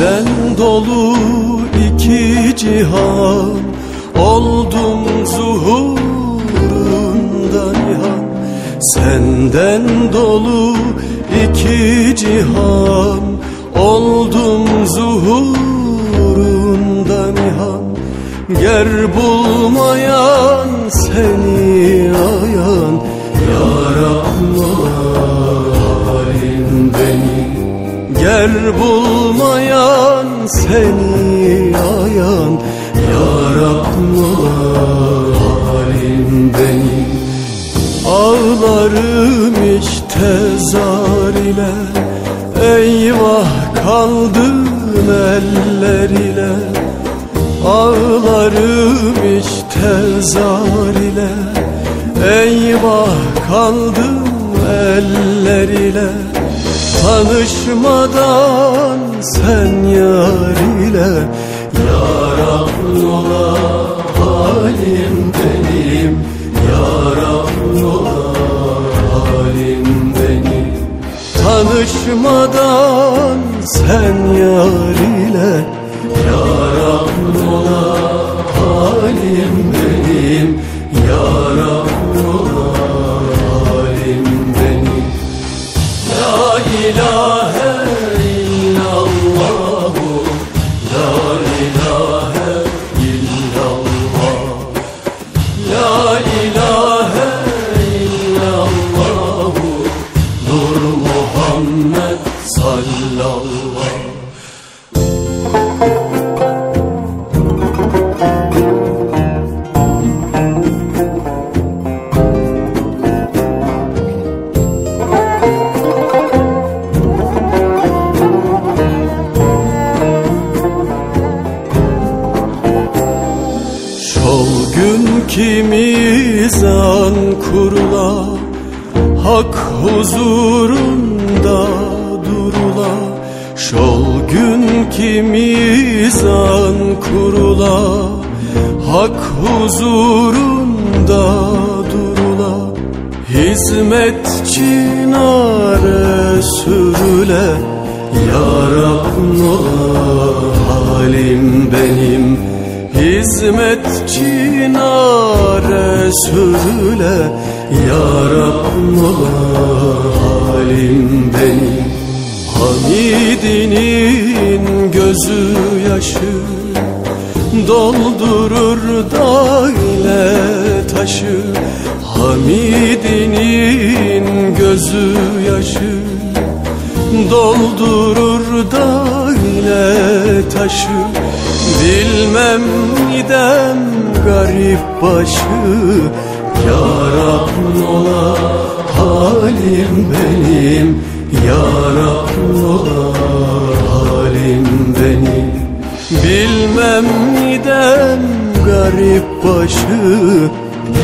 Sen dolu iki cihan Oldum zuhurunda nihan. Senden dolu iki cihan Oldum zuhurunda nihan. Yer bulmayan seni ayan Yara Allah halim beni. Yer bulmayan seni ayan Yaram halim beni Ağlarım işte zar ile Eyvah kaldım eller ile. Ağlarım işte zar ile Eyvah kaldım eller ile Tanışmadan sen yar ile Yaram ola halim benim Yaram ola halim benim. Tanışmadan sen yar ile Yaram ola halim benim Yaram ola Muhammed sallallahu. Şol gün kimizan kurula Hak huzurunda durula Şol gün kimizan kurula. Hak huzurunda durula Hizmetçina Resulüle Ya Rabbim ola halim benim Hizmetçina Resulüle Ya Rabbim halim benim Hamidinin gözü yaşı Doldurur da ile taşı. Hamidinin gözü yaşı Doldurur da ile taşı Bilmem gidem garip başı Ya Rabbim ola halim benim Ya Rabbim ola halim benim. Bilmem gidem garip başı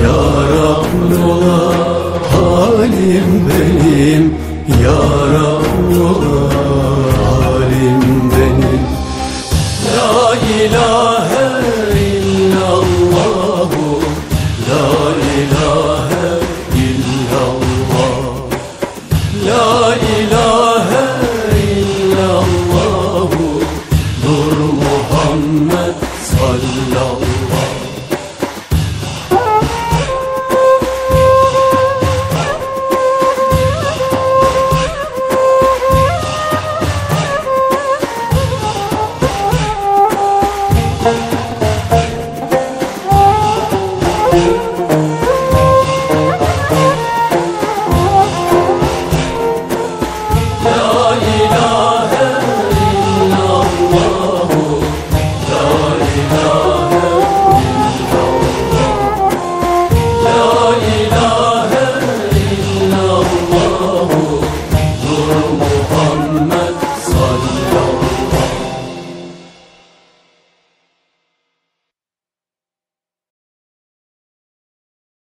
Ya Rabbim ola halim benim Ya Rabbim ola halim ilahe illallah La ilahe illallah La ilahe illallah Nur Muhammed sallallahu